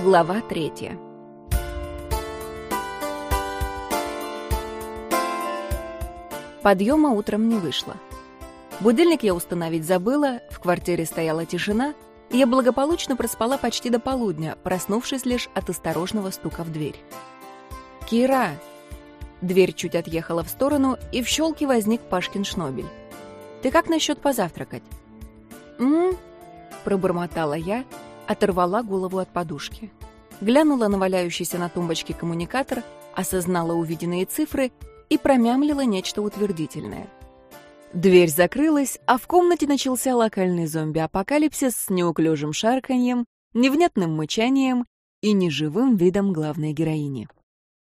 Глава третья. Подъема утром не вышло. Будильник я установить забыла, в квартире стояла тишина, и я благополучно проспала почти до полудня, проснувшись лишь от осторожного стука в дверь. «Кира!» Дверь чуть отъехала в сторону, и в щелке возник Пашкин шнобель. «Ты как насчет позавтракать?» «М-м-м», пробормотала я, оторвала голову от подушки. Глянула на валяющийся на тумбочке коммуникатор, осознала увиденные цифры и промямлила нечто утвердительное. Дверь закрылась, а в комнате начался локальный зомби-апокалипсис с неуклюжим шарканьем, невнятным мычанием и неживым видом главной героини.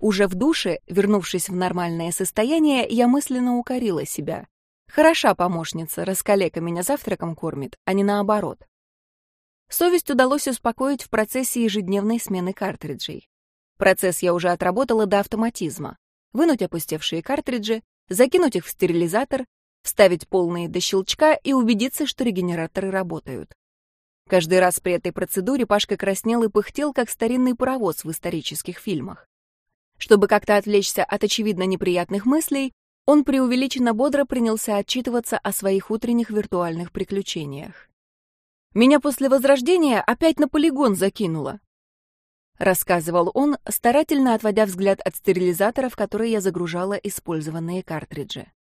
Уже в душе, вернувшись в нормальное состояние, я мысленно укорила себя. Хороша помощница, раскалека меня завтраком кормит, а не наоборот. Совесть удалось успокоить в процессе ежедневной смены картриджей. Процесс я уже отработала до автоматизма. Вынуть опустевшие картриджи, закинуть их в стерилизатор, вставить полные до щелчка и убедиться, что регенераторы работают. Каждый раз при этой процедуре Пашка краснел и пыхтел, как старинный паровоз в исторических фильмах. Чтобы как-то отвлечься от очевидно неприятных мыслей, он преувеличенно бодро принялся отчитываться о своих утренних виртуальных приключениях. Меня после возрождения опять на полигон закинуло. Рассказывал он, старательно отводя взгляд от стерилизатора, в который я загружала использованные картриджи.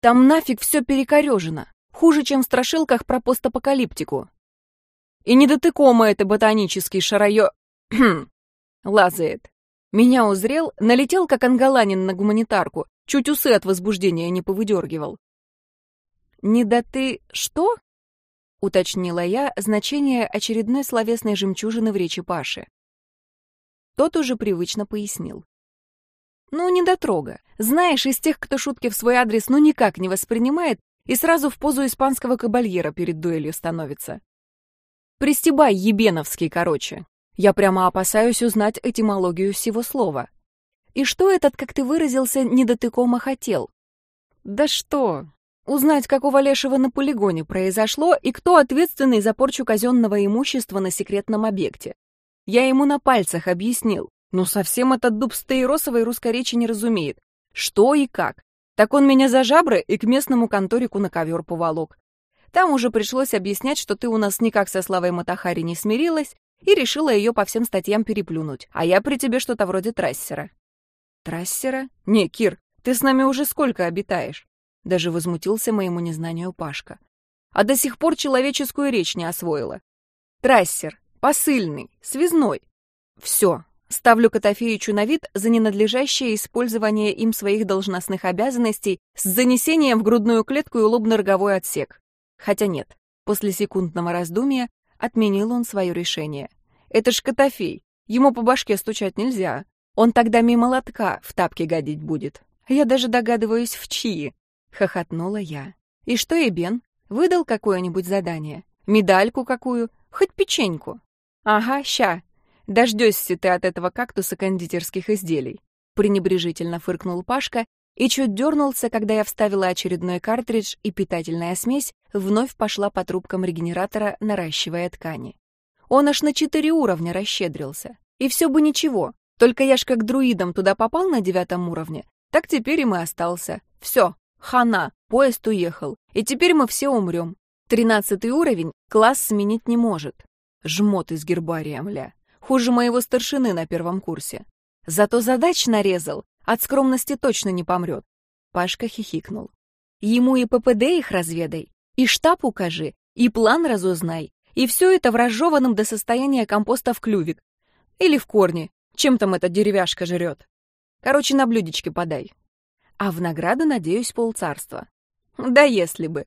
Там нафиг все перекорежено. Хуже, чем в страшилках про постапокалиптику. И недотыкомо это ботанический шарайо... лазает. Меня узрел, налетел, как анголанин на гуманитарку, чуть усы от возбуждения не повыдергивал. «Не да ты... что?» Уточнила я значение очередной словесной жемчужины в речи Паши. Тот уже привычно пояснил. «Ну, не дотрога. Знаешь, из тех, кто шутки в свой адрес ну никак не воспринимает и сразу в позу испанского кабальера перед дуэлью становится. Пристебай, ебеновский, короче. Я прямо опасаюсь узнать этимологию всего слова. И что этот, как ты выразился, недотыкомо хотел? Да что, Узнать, какого лешего на полигоне произошло и кто ответственный за порчу казенного имущества на секретном объекте. Я ему на пальцах объяснил, но совсем этот дуб стаиросовой русской речи не разумеет. Что и как. Так он меня за жабры и к местному конторику на ковер поволок. Там уже пришлось объяснять, что ты у нас никак со Славой Матахари не смирилась и решила ее по всем статьям переплюнуть, а я при тебе что-то вроде трассера. Трассера? Не, Кир, ты с нами уже сколько обитаешь? Даже возмутился моему незнанию Пашка. А до сих пор человеческую речь не освоила. Трассер, посыльный, связной. Все, ставлю Котофеичу на вид за ненадлежащее использование им своих должностных обязанностей с занесением в грудную клетку и лобно-роговой отсек. Хотя нет, после секундного раздумья отменил он свое решение. Это ж Котофей, ему по башке стучать нельзя. Он тогда мимо лотка в тапке гадить будет. Я даже догадываюсь, в чьи. Хохотнула я. И что и Бен? Выдал какое-нибудь задание? Медальку какую? Хоть печеньку? Ага, ща. Дождешься ты от этого кактуса кондитерских изделий. Пренебрежительно фыркнул Пашка и чуть дернулся, когда я вставила очередной картридж, и питательная смесь вновь пошла по трубкам регенератора, наращивая ткани. Он аж на четыре уровня расщедрился. И все бы ничего, только я ж как друидом туда попал на девятом уровне, так теперь им и остался. Все, Хана, поезд уехал, и теперь мы все умрем. Тринадцатый уровень класс сменить не может. Жмот из гербария, мля. Хуже моего старшины на первом курсе. Зато задач нарезал, от скромности точно не помрет. Пашка хихикнул. Ему и ППД их разведай, и штаб укажи, и план разузнай, и все это в разжеванном до состояния компоста в клювик. Или в корне, чем там эта деревяшка жрет. Короче, на блюдечке подай а в награду, надеюсь, полцарства. Да если бы.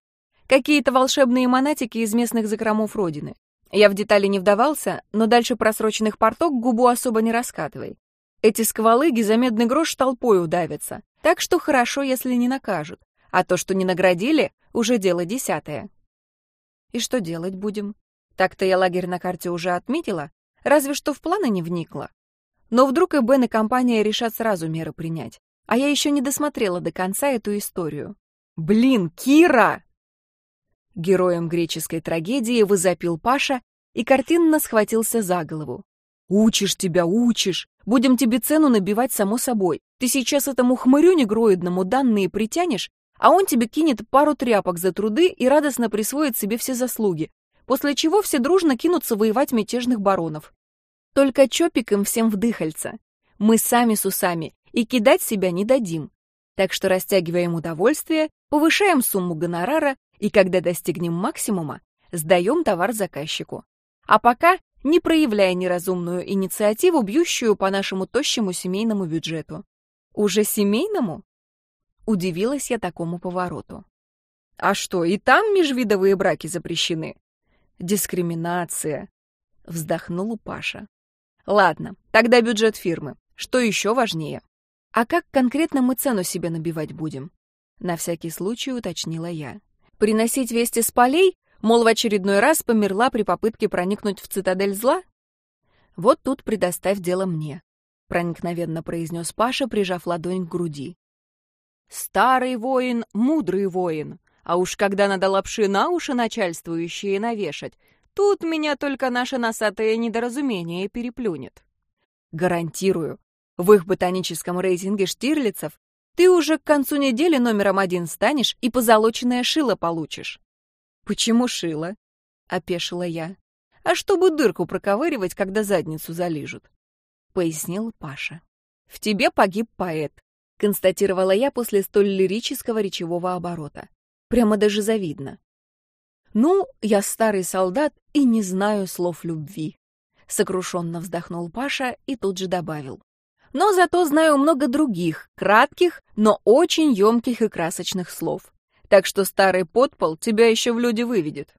Какие-то волшебные монатики из местных закромов родины. Я в детали не вдавался, но дальше просроченных порток губу особо не раскатывай. Эти сквалыги за медный грош толпой удавятся, так что хорошо, если не накажут. А то, что не наградили, уже дело десятое. И что делать будем? Так-то я лагерь на карте уже отметила, разве что в планы не вникла. Но вдруг и Бен и компания решат сразу меры принять. А я еще не досмотрела до конца эту историю. «Блин, Кира!» Героем греческой трагедии возопил Паша и картинно схватился за голову. «Учишь тебя, учишь. Будем тебе цену набивать само собой. Ты сейчас этому хмырю негроидному данные притянешь, а он тебе кинет пару тряпок за труды и радостно присвоит себе все заслуги, после чего все дружно кинутся воевать мятежных баронов. Только чопик им всем вдыхальца. Мы сами с усами и кидать себя не дадим. Так что растягиваем удовольствие, повышаем сумму гонорара и, когда достигнем максимума, сдаем товар заказчику. А пока не проявляя неразумную инициативу, бьющую по нашему тощему семейному бюджету. Уже семейному? Удивилась я такому повороту. А что, и там межвидовые браки запрещены? Дискриминация. Вздохнул Паша. Ладно, тогда бюджет фирмы. Что еще важнее? А как конкретно мы цену себе набивать будем? На всякий случай уточнила я. Приносить вести с полей? Мол, в очередной раз померла при попытке проникнуть в цитадель зла? Вот тут предоставь дело мне, проникновенно произнес Паша, прижав ладонь к груди. Старый воин, мудрый воин. А уж когда надо лапши на уши начальствующие навешать, тут меня только наше носатое недоразумение переплюнет. Гарантирую, в их ботаническом рейтинге штирлицев ты уже к концу недели номером один станешь и позолоченное шило получишь. «Почему шило?» — опешила я. «А чтобы дырку проковыривать, когда задницу залижут», — пояснил Паша. «В тебе погиб поэт», — констатировала я после столь лирического речевого оборота. Прямо даже завидно. «Ну, я старый солдат и не знаю слов любви», — сокрушенно вздохнул Паша и тут же добавил. «Но зато знаю много других, кратких, но очень емких и красочных слов так что старый подпол тебя еще в люди выведет.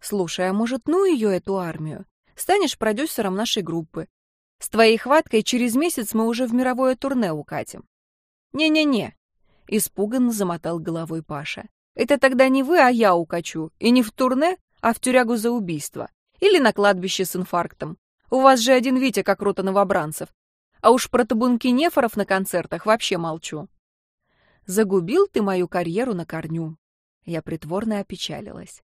Слушай, а может, ну ее, эту армию? Станешь продюсером нашей группы. С твоей хваткой через месяц мы уже в мировое турне укатим. Не-не-не, испуганно замотал головой Паша. Это тогда не вы, а я укачу. И не в турне, а в тюрягу за убийство. Или на кладбище с инфарктом. У вас же один Витя, как рота новобранцев. А уж про табунки нефоров на концертах вообще молчу. Загубил ты мою карьеру на корню. Я притворно опечалилась.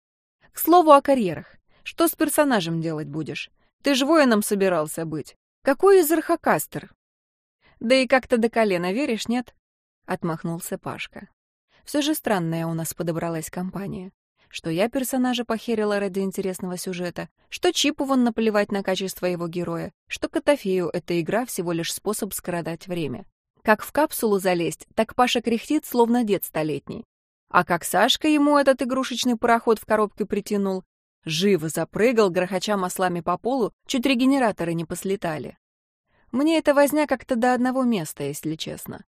К слову о карьерах. Что с персонажем делать будешь? Ты ж воином собирался быть. Какой из Архакастер? Да и как-то до колена веришь, нет? Отмахнулся Пашка. Все же странная у нас подобралась компания. Что я персонажа похерила ради интересного сюжета, что Чипу вон наплевать на качество его героя, что Котофею эта игра всего лишь способ скоротать время. Как в капсулу залезть, так Паша кряхтит, словно дед столетний. А как Сашка ему этот игрушечный пароход в коробке притянул, живо запрыгал, грохоча маслами по полу, чуть регенераторы не послетали. Мне эта возня как-то до одного места, если честно.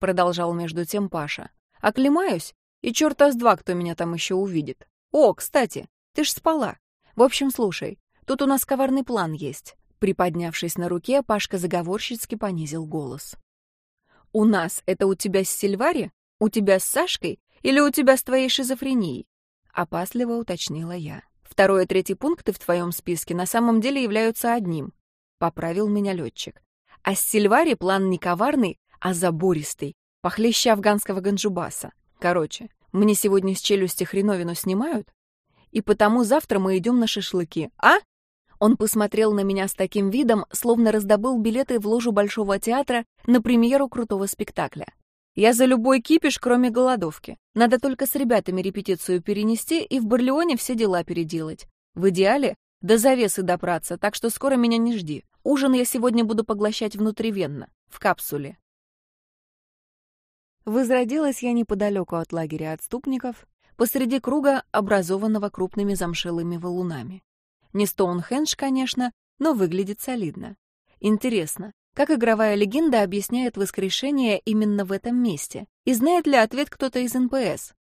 Продолжал между тем Паша. Оклемаюсь, и черта с два, кто меня там еще увидит. О, кстати, ты ж спала. В общем, слушай, тут у нас коварный план есть. Приподнявшись на руке, Пашка заговорщицки понизил голос. «У нас это у тебя с Сильвари? У тебя с Сашкой? Или у тебя с твоей шизофренией?» Опасливо уточнила я. «Второй и третий пункты в твоем списке на самом деле являются одним», — поправил меня летчик. «А с Сильвари план не коварный, а забористый, похлеще афганского ганджубаса. Короче, мне сегодня с челюсти хреновину снимают, и потому завтра мы идем на шашлыки, а?» Он посмотрел на меня с таким видом, словно раздобыл билеты в ложу Большого театра на премьеру крутого спектакля. Я за любой кипиш, кроме голодовки. Надо только с ребятами репетицию перенести и в Барлеоне все дела переделать. В идеале до завесы добраться, так что скоро меня не жди. Ужин я сегодня буду поглощать внутривенно, в капсуле. Возродилась я неподалеку от лагеря отступников, посреди круга, образованного крупными замшелыми валунами. Не Стоунхендж, конечно, но выглядит солидно. Интересно, как игровая легенда объясняет воскрешение именно в этом месте? И знает ли ответ кто-то из НПС?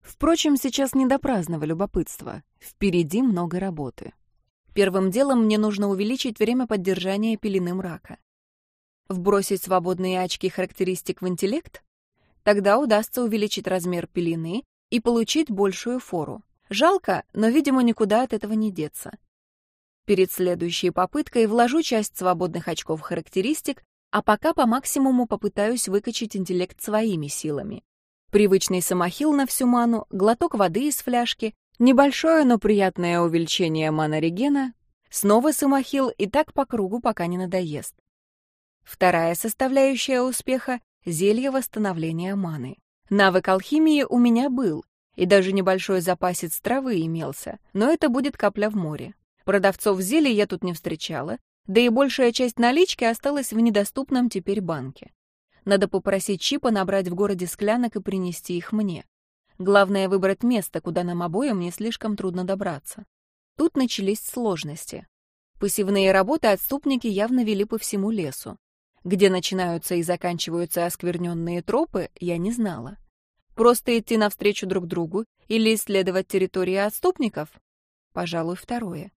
Впрочем, сейчас не до праздного любопытства. Впереди много работы. Первым делом мне нужно увеличить время поддержания пелены мрака. Вбросить свободные очки характеристик в интеллект? Тогда удастся увеличить размер пелены и получить большую фору. Жалко, но, видимо, никуда от этого не деться. Перед следующей попыткой вложу часть свободных очков характеристик, а пока по максимуму попытаюсь выкачать интеллект своими силами. Привычный самохил на всю ману, глоток воды из фляжки, небольшое, но приятное увеличение манорегена, Снова самохил и так по кругу, пока не надоест. Вторая составляющая успеха — зелье восстановления маны. Навык алхимии у меня был, и даже небольшой запасец травы имелся, но это будет капля в море. Продавцов зелий я тут не встречала, да и большая часть налички осталась в недоступном теперь банке. Надо попросить Чипа набрать в городе склянок и принести их мне. Главное — выбрать место, куда нам обоим не слишком трудно добраться. Тут начались сложности. Посевные работы отступники явно вели по всему лесу. Где начинаются и заканчиваются оскверненные тропы, я не знала. Просто идти навстречу друг другу или исследовать территории отступников? Пожалуй, второе.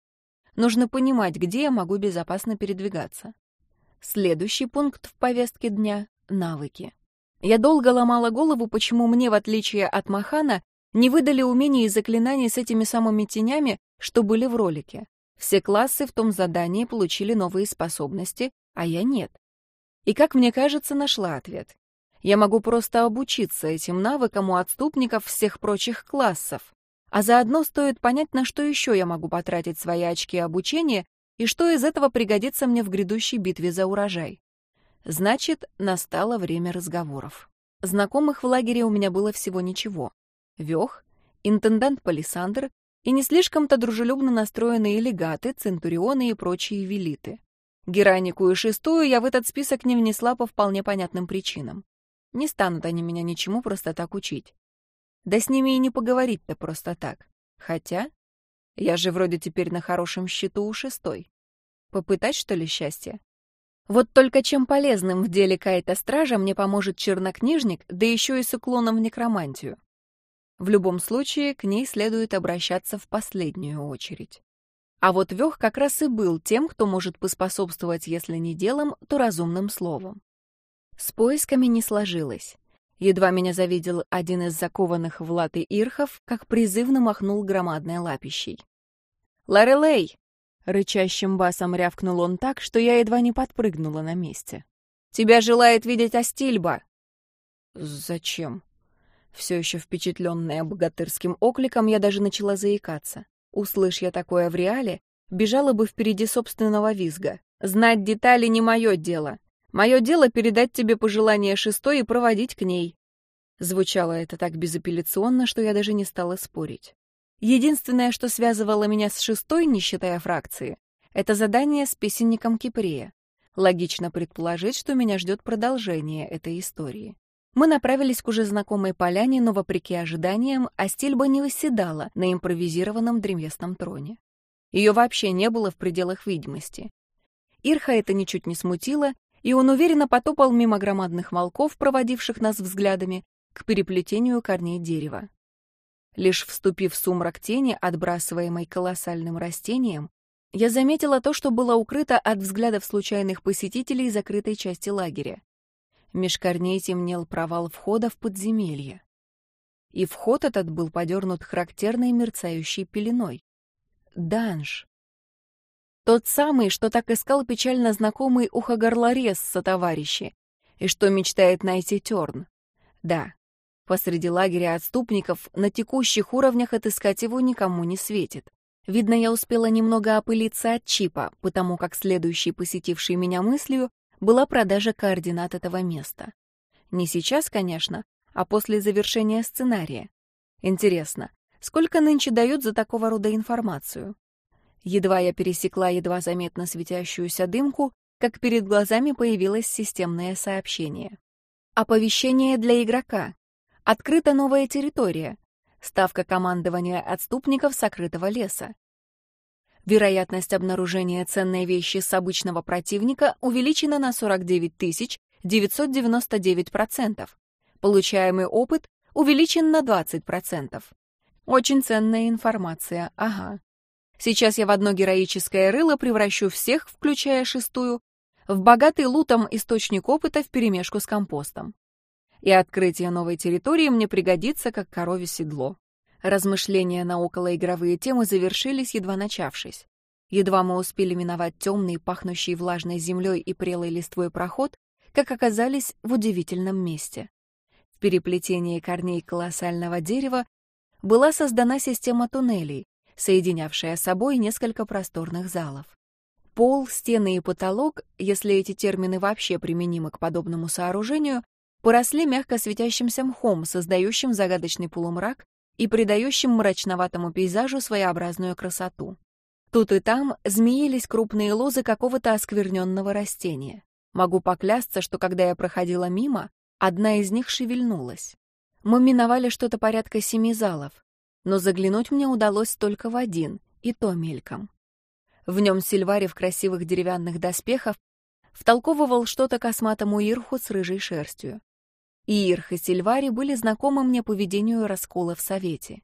Нужно понимать, где я могу безопасно передвигаться. Следующий пункт в повестке дня — навыки. Я долго ломала голову, почему мне, в отличие от Махана, не выдали умений и заклинаний с этими самыми тенями, что были в ролике. Все классы в том задании получили новые способности, а я нет. И, как мне кажется, нашла ответ. Я могу просто обучиться этим навыкам у отступников всех прочих классов. А заодно стоит понять, на что еще я могу потратить свои очки обучения и что из этого пригодится мне в грядущей битве за урожай. Значит, настало время разговоров. Знакомых в лагере у меня было всего ничего. Вёх, интендант Палисандр и не слишком-то дружелюбно настроенные легаты, центурионы и прочие велиты. Геранику и шестую я в этот список не внесла по вполне понятным причинам. Не станут они меня ничему просто так учить. Да с ними и не поговорить-то просто так. Хотя, я же вроде теперь на хорошем счету у шестой. Попытать, что ли, счастье? Вот только чем полезным в деле Кайта Стража мне поможет чернокнижник, да еще и с уклоном в некромантию. В любом случае, к ней следует обращаться в последнюю очередь. А вот Вёх как раз и был тем, кто может поспособствовать, если не делом, то разумным словом. С поисками не сложилось. Едва меня завидел один из закованных в латы ирхов, как призывно махнул громадной лапищей. «Лорелей!» — рычащим басом рявкнул он так, что я едва не подпрыгнула на месте. «Тебя желает видеть Астильба!» «Зачем?» Все еще впечатленная богатырским окликом, я даже начала заикаться. Услышь я такое в реале, бежала бы впереди собственного визга. Знать детали не мое дело. Мое дело передать тебе пожелание шестой и проводить к ней». Звучало это так безапелляционно, что я даже не стала спорить. Единственное, что связывало меня с шестой, не считая фракции, это задание с песенником Кипрея. Логично предположить, что меня ждет продолжение этой истории. Мы направились к уже знакомой поляне, но, вопреки ожиданиям, Астильба не восседала на импровизированном древесном троне. Ее вообще не было в пределах видимости. Ирха это ничуть не смутило, и он уверенно потопал мимо громадных волков, проводивших нас взглядами, к переплетению корней дерева. Лишь вступив в сумрак тени, отбрасываемой колоссальным растением, я заметила то, что было укрыто от взглядов случайных посетителей закрытой части лагеря. Меж корней темнел провал входа в подземелье. И вход этот был подернут характерной мерцающей пеленой. Данж. Тот самый, что так искал печально знакомый ухогорлорез сотоварищи, и что мечтает найти Терн. Да, посреди лагеря отступников на текущих уровнях отыскать его никому не светит. Видно, я успела немного опылиться от чипа, потому как следующей посетившей меня мыслью была продажа координат этого места. Не сейчас, конечно, а после завершения сценария. Интересно, сколько нынче дают за такого рода информацию? Едва я пересекла едва заметно светящуюся дымку, как перед глазами появилось системное сообщение. Оповещение для игрока. Открыта новая территория. Ставка командования отступников сокрытого леса. Вероятность обнаружения ценной вещи с обычного противника увеличена на 49 999%. Получаемый опыт увеличен на 20%. Очень ценная информация, ага. Сейчас я в одно героическое рыло превращу всех, включая шестую, в богатый лутом источник опыта вперемешку с компостом. И открытие новой территории мне пригодится, как корове седло. Размышления на околоигровые темы завершились, едва начавшись. Едва мы успели миновать темный, пахнущий влажной землей и прелой листвой проход, как оказались в удивительном месте. В переплетении корней колоссального дерева была создана система туннелей, соединявшая собой несколько просторных залов. Пол, стены и потолок, если эти термины вообще применимы к подобному сооружению, поросли мягко светящимся мхом, создающим загадочный полумрак и придающим мрачноватому пейзажу своеобразную красоту. Тут и там змеились крупные лозы какого-то оскверненного растения. Могу поклясться, что когда я проходила мимо, одна из них шевельнулась. Мы миновали что-то порядка семи залов, но заглянуть мне удалось только в один, и то мельком. В нем Сильвари в красивых деревянных доспехах втолковывал что-то косматому Ирху с рыжей шерстью. И Ирх и Сильвари были знакомы мне по ведению раскола в Совете.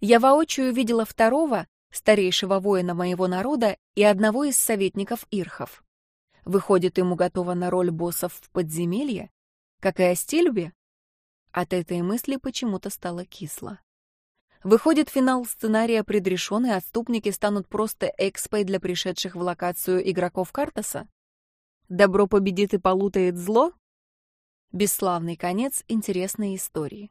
Я воочию видела второго, старейшего воина моего народа и одного из советников Ирхов. Выходит, ему готова на роль боссов в подземелье? Как и Астильбе? От этой мысли почему-то стало кисло. Выходит, финал сценария предрешен, и отступники станут просто экспой для пришедших в локацию игроков Картаса? Добро победит и полутает зло? Бесславный конец интересной истории.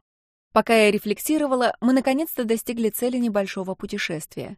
Пока я рефлексировала, мы наконец-то достигли цели небольшого путешествия.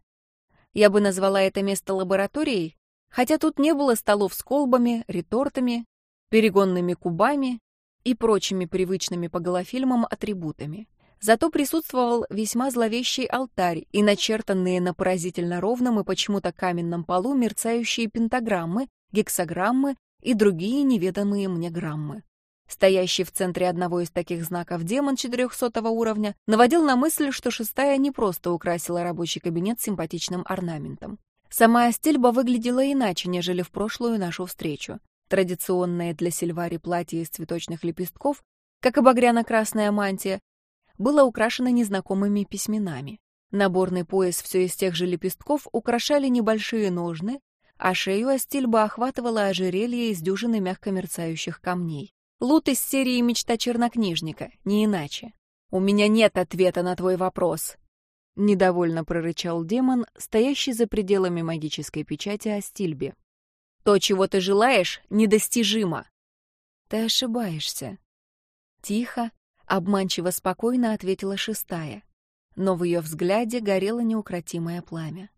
Я бы назвала это место лабораторией, хотя тут не было столов с колбами, ретортами, перегонными кубами и прочими привычными по голофильмам атрибутами. Зато присутствовал весьма зловещий алтарь и начертанные на поразительно ровном и почему-то каменном полу мерцающие пентаграммы, гексограммы и другие неведомые мне граммы. Стоящий в центре одного из таких знаков демон 400 уровня наводил на мысль, что шестая не просто украсила рабочий кабинет симпатичным орнаментом. Сама Астельба выглядела иначе, нежели в прошлую нашу встречу. Традиционное для Сильвари платье из цветочных лепестков, как и багряно-красная мантия, было украшено незнакомыми письменами. Наборный пояс все из тех же лепестков украшали небольшие ножны, а шею Астильба охватывала ожерелье из дюжины мягко мерцающих камней. Лут из серии «Мечта чернокнижника», не иначе. «У меня нет ответа на твой вопрос», — недовольно прорычал демон, стоящий за пределами магической печати Астильбе. «То, чего ты желаешь, недостижимо». «Ты ошибаешься». Тихо, Обманчиво спокойно ответила шестая, но в ее взгляде горело неукротимое пламя.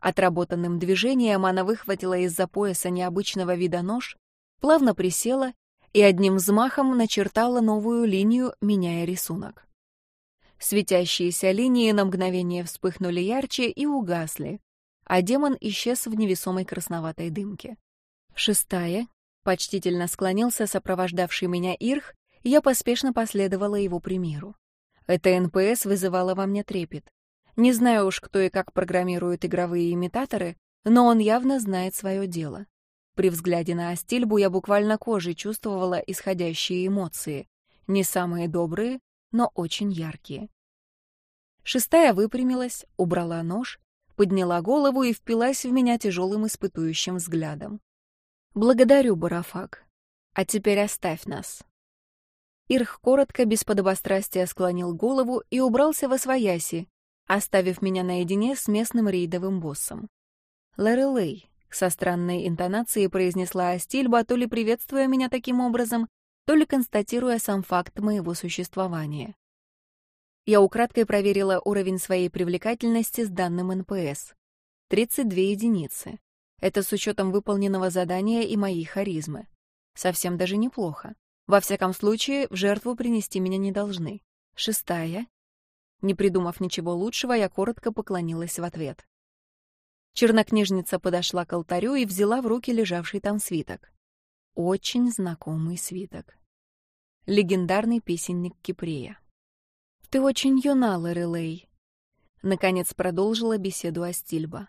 Отработанным движением она выхватила из-за пояса необычного вида нож, плавно присела и одним взмахом начертала новую линию, меняя рисунок. Светящиеся линии на мгновение вспыхнули ярче и угасли, а демон исчез в невесомой красноватой дымке. Шестая почтительно склонился сопровождавший меня Ирх я поспешно последовала его примеру. Это НПС вызывало во мне трепет. Не знаю уж, кто и как программирует игровые имитаторы, но он явно знает свое дело. При взгляде на Астильбу я буквально кожей чувствовала исходящие эмоции. Не самые добрые, но очень яркие. Шестая выпрямилась, убрала нож, подняла голову и впилась в меня тяжелым испытующим взглядом. «Благодарю, Барафак. А теперь оставь нас». Ирх коротко, без подобострастия склонил голову и убрался во свояси, оставив меня наедине с местным рейдовым боссом. Лорелей со странной интонацией произнесла Астильба, то ли приветствуя меня таким образом, то ли констатируя сам факт моего существования. Я украдкой проверила уровень своей привлекательности с данным НПС. 32 единицы. Это с учетом выполненного задания и моей харизмы. Совсем даже неплохо. Во всяком случае, в жертву принести меня не должны. Шестая. Не придумав ничего лучшего, я коротко поклонилась в ответ. Чернокнижница подошла к алтарю и взяла в руки лежавший там свиток. Очень знакомый свиток. Легендарный песенник Кипрея. «Ты очень юна, Лорелей», — наконец продолжила беседу Астильба.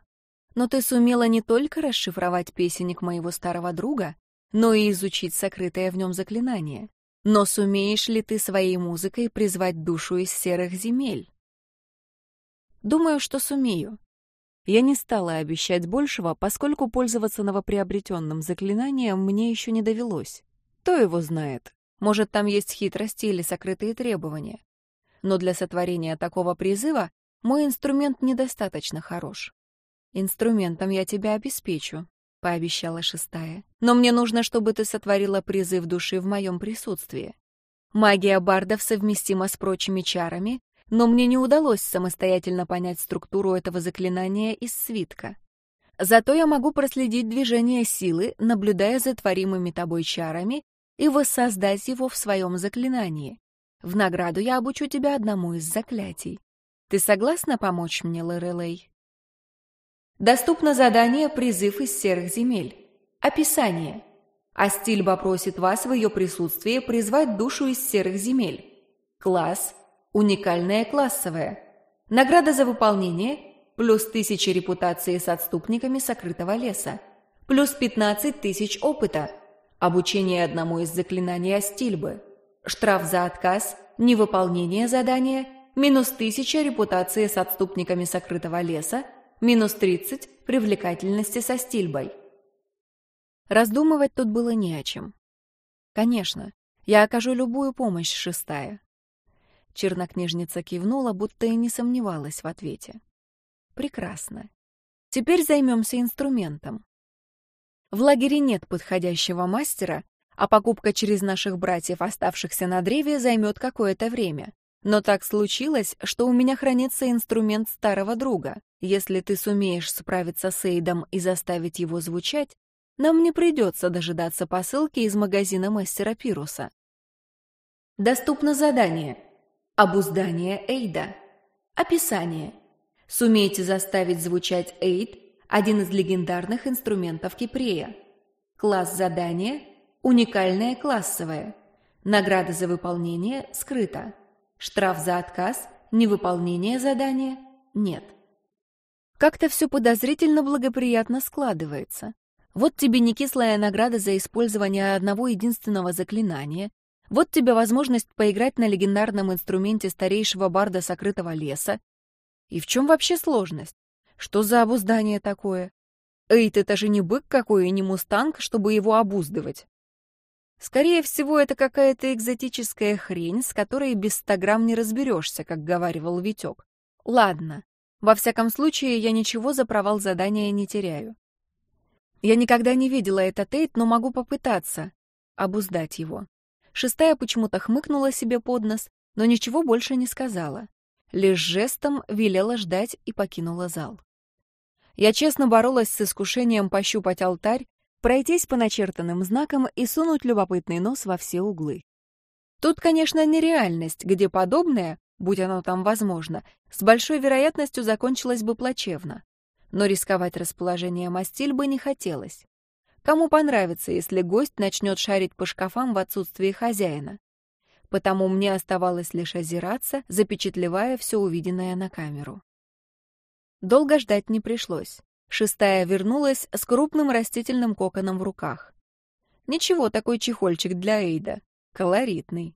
«Но ты сумела не только расшифровать песенник моего старого друга, но и изучить сокрытое в нем заклинание. Но сумеешь ли ты своей музыкой призвать душу из серых земель? Думаю, что сумею. Я не стала обещать большего, поскольку пользоваться новоприобретенным заклинанием мне еще не довелось. Кто его знает? Может, там есть хитрости или сокрытые требования. Но для сотворения такого призыва мой инструмент недостаточно хорош. Инструментом я тебя обеспечу, — пообещала шестая. «Но мне нужно, чтобы ты сотворила призыв души в моем присутствии. Магия бардов совместима с прочими чарами, но мне не удалось самостоятельно понять структуру этого заклинания из свитка. Зато я могу проследить движение силы, наблюдая за творимыми тобой чарами, и воссоздать его в своем заклинании. В награду я обучу тебя одному из заклятий. Ты согласна помочь мне, Лорелей? Доступно задание «Призыв из серых земель». Описание. Астильба просит вас в ее присутствии призвать душу из серых земель. Класс. Уникальная классовая. Награда за выполнение – плюс тысячи репутации с отступниками сокрытого леса. Плюс 15 тысяч опыта. Обучение одному из заклинаний Астильбы. Штраф за отказ, невыполнение задания – минус 1000 репутации с отступниками сокрытого леса, минус 30 привлекательности со стильбой. Раздумывать тут было не о чем. Конечно, я окажу любую помощь, шестая. Чернокнижница кивнула, будто и не сомневалась в ответе. Прекрасно. Теперь займемся инструментом. В лагере нет подходящего мастера, а покупка через наших братьев, оставшихся на древе, займет какое-то время. Но так случилось, что у меня хранится инструмент старого друга. Если ты сумеешь справиться с Эйдом и заставить его звучать, нам не придется дожидаться посылки из магазина мастера Пируса. Доступно задание. Обуздание Эйда. Описание. Сумейте заставить звучать Эйд, один из легендарных инструментов Кипрея. Класс задания – уникальное классовое. Награда за выполнение скрыта. Штраф за отказ, невыполнение задания – нет. Как-то все подозрительно благоприятно складывается. Вот тебе не кислая награда за использование одного единственного заклинания, вот тебе возможность поиграть на легендарном инструменте старейшего барда сокрытого леса. И в чем вообще сложность? Что за обуздание такое? Эй, ты же не бык какой и не мустанг, чтобы его обуздывать. Скорее всего, это какая-то экзотическая хрень, с которой без ста грамм не разберешься, как говаривал Витек. Ладно. Во всяком случае, я ничего за провал задания не теряю. Я никогда не видела этот эйт, но могу попытаться обуздать его. Шестая почему-то хмыкнула себе под нос, но ничего больше не сказала. Лишь жестом велела ждать и покинула зал. Я честно боролась с искушением пощупать алтарь, пройтись по начертанным знакам и сунуть любопытный нос во все углы. Тут, конечно, нереальность, где подобное, будь оно там возможно, с большой вероятностью закончилось бы плачевно. Но рисковать расположением Астильбы не хотелось. Кому понравится, если гость начнет шарить по шкафам в отсутствии хозяина? Потому мне оставалось лишь озираться, запечатлевая все увиденное на камеру. Долго ждать не пришлось. Шестая вернулась с крупным растительным коконом в руках. Ничего, такой чехольчик для Эйда. Колоритный.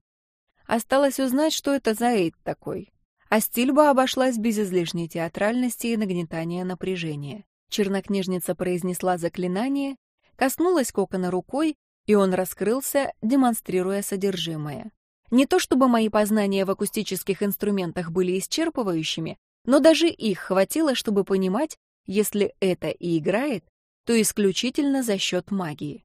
Осталось узнать, что это за Эйд такой. А Стильба обошлась без излишней театральности и нагнетания напряжения. Чернокнижница произнесла заклинание, коснулась кокона рукой, и он раскрылся, демонстрируя содержимое. Не то чтобы мои познания в акустических инструментах были исчерпывающими, но даже их хватило, чтобы понимать, если это и играет, то исключительно за счет магии.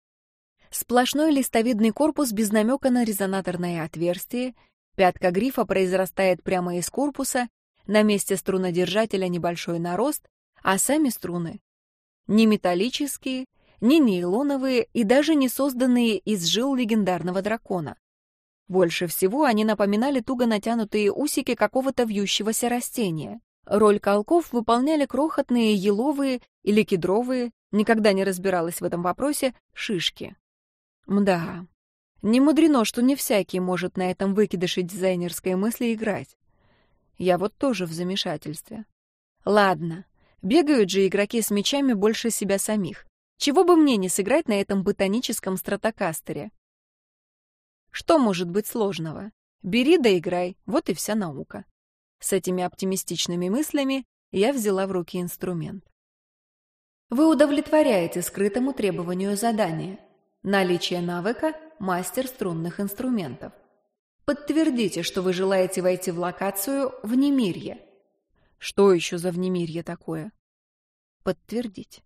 Сплошной листовидный корпус без намека на резонаторное отверстие, пятка грифа произрастает прямо из корпуса, на месте струнодержателя небольшой нарост, а сами струны не металлические, не нейлоновые и даже не созданные из жил легендарного дракона. Больше всего они напоминали туго натянутые усики какого-то вьющегося растения. Роль колков выполняли крохотные еловые или кедровые, никогда не разбиралась в этом вопросе, шишки. Мда, не мудрено, что не всякий может на этом выкидыше дизайнерской мысли играть. Я вот тоже в замешательстве. Ладно, бегают же игроки с мечами больше себя самих. Чего бы мне не сыграть на этом ботаническом стратокастере? Что может быть сложного? Бери да играй, вот и вся наука. С этими оптимистичными мыслями я взяла в руки инструмент. Вы удовлетворяете скрытому требованию задания. Наличие навыка «Мастер струнных инструментов». Подтвердите, что вы желаете войти в локацию «Внемирье». Что еще за внемирье такое? Подтвердить.